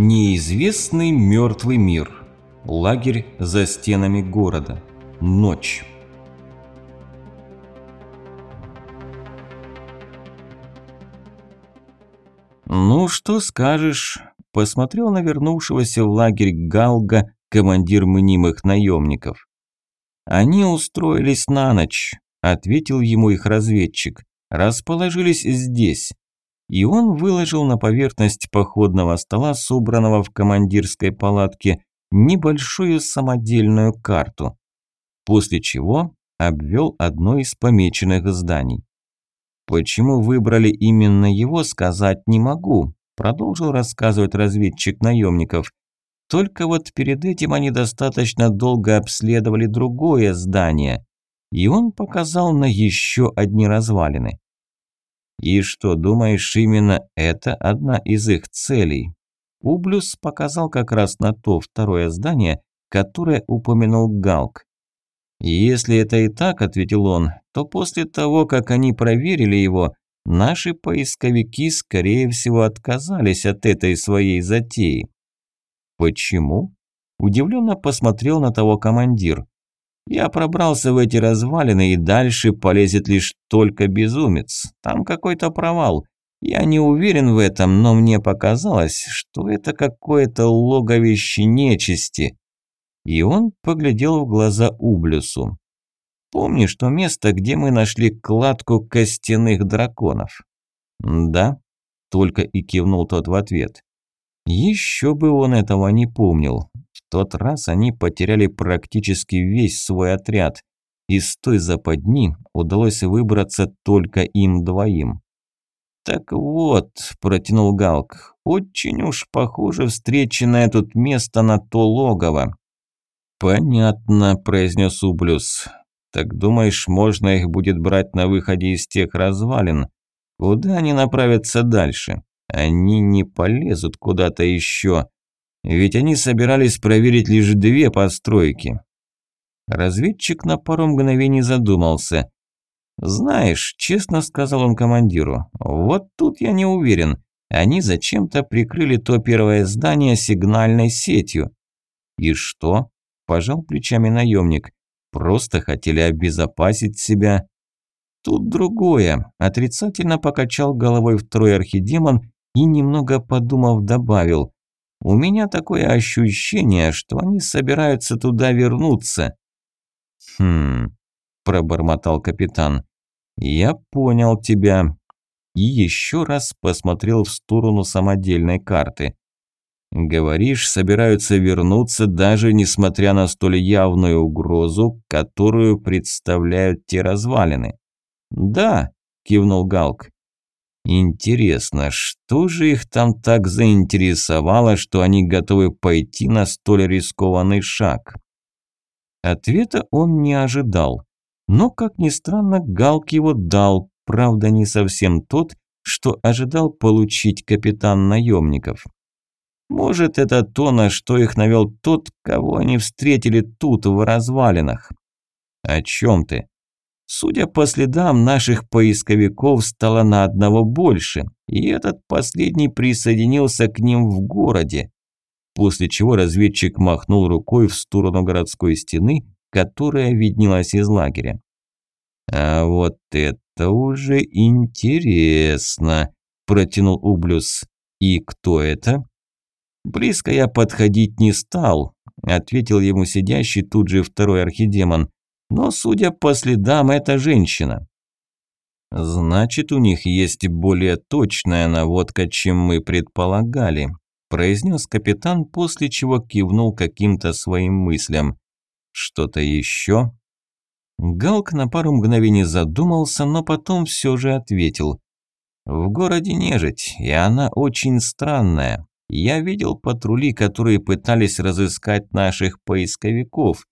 Неизвестный мертвый мир. Лагерь за стенами города. Ночь. «Ну, что скажешь?» – посмотрел на вернувшегося в лагерь Галга командир мнимых наемников. «Они устроились на ночь», – ответил ему их разведчик. «Расположились здесь». И он выложил на поверхность походного стола, собранного в командирской палатке, небольшую самодельную карту. После чего обвел одно из помеченных зданий. Почему выбрали именно его, сказать не могу, продолжил рассказывать разведчик наемников. Только вот перед этим они достаточно долго обследовали другое здание, и он показал на еще одни развалины. И что, думаешь, именно это одна из их целей? Ублюс показал как раз на то второе здание, которое упомянул Галк. «Если это и так», – ответил он, – «то после того, как они проверили его, наши поисковики, скорее всего, отказались от этой своей затеи». «Почему?» – удивленно посмотрел на того командир. «Я пробрался в эти развалины, и дальше полезет лишь только безумец. Там какой-то провал. Я не уверен в этом, но мне показалось, что это какое-то логовище нечисти». И он поглядел в глаза Ублюсу. «Помнишь то место, где мы нашли кладку костяных драконов?» «Да», – только и кивнул тот в ответ. Еще бы он этого не помнил. Тот раз они потеряли практически весь свой отряд. Из той западни удалось выбраться только им двоим. «Так вот», – протянул Галк, – «очень уж похоже встреченное тут место на то логово. «Понятно», – произнес Ублюс. «Так думаешь, можно их будет брать на выходе из тех развалин? Куда они направятся дальше? Они не полезут куда-то еще. Ведь они собирались проверить лишь две постройки». Разведчик на пару мгновений задумался. «Знаешь, честно сказал он командиру, вот тут я не уверен. Они зачем-то прикрыли то первое здание сигнальной сетью». «И что?» Пожал плечами наемник. Просто хотели обезопасить себя. Тут другое. Отрицательно покачал головой второй архидемон и, немного подумав, добавил. У меня такое ощущение, что они собираются туда вернуться. Хм, пробормотал капитан. Я понял тебя. И еще раз посмотрел в сторону самодельной карты. Говоришь, собираются вернуться, даже несмотря на столь явную угрозу, которую представляют те развалины. Да, кивнул Галк. Интересно, что же их там так заинтересовало, что они готовы пойти на столь рискованный шаг? Ответа он не ожидал. Но, как ни странно, Галк его дал, правда не совсем тот, что ожидал получить капитан наемников. Может, это то, на что их навел тот, кого они встретили тут, в развалинах. О чем ты? Судя по следам, наших поисковиков стало на одного больше, и этот последний присоединился к ним в городе. После чего разведчик махнул рукой в сторону городской стены, которая виднелась из лагеря. «А вот это уже интересно», – протянул Ублюс. «И кто это?» «Близко я подходить не стал», – ответил ему сидящий тут же второй архидемон. «Но, судя по следам, это женщина». «Значит, у них есть более точная наводка, чем мы предполагали», – произнес капитан, после чего кивнул каким-то своим мыслям. «Что-то еще?» Галк на пару мгновений задумался, но потом все же ответил. «В городе нежить, и она очень странная. Я видел патрули, которые пытались разыскать наших поисковиков.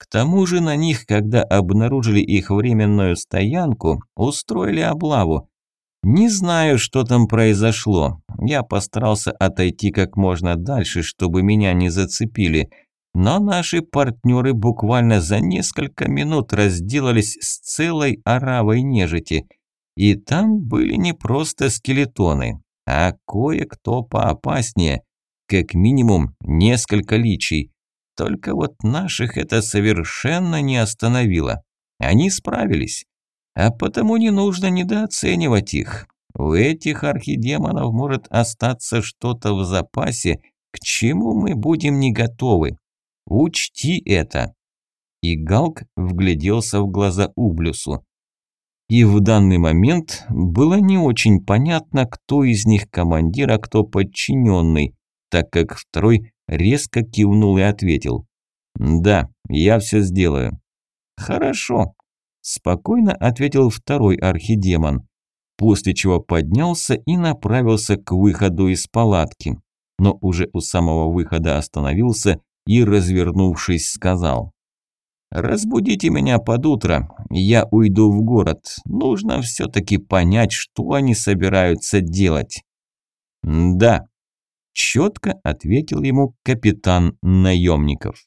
К тому же на них, когда обнаружили их временную стоянку, устроили облаву. Не знаю, что там произошло. Я постарался отойти как можно дальше, чтобы меня не зацепили. Но наши партнеры буквально за несколько минут разделались с целой оравой нежити. И там были не просто скелетоны, а кое-кто поопаснее. как минимум несколько личий. Только вот наших это совершенно не остановило. Они справились. А потому не нужно недооценивать их. У этих архидемонов может остаться что-то в запасе, к чему мы будем не готовы. Учти это. И Галк вгляделся в глаза Ублюсу. И в данный момент было не очень понятно, кто из них командир, а кто подчиненный, так как второй резко кивнул и ответил. «Да, я все сделаю». «Хорошо», – спокойно ответил второй архидемон, после чего поднялся и направился к выходу из палатки, но уже у самого выхода остановился и, развернувшись, сказал. «Разбудите меня под утро, я уйду в город. Нужно все-таки понять, что они собираются делать». «Да», – четко ответил ему капитан наемников.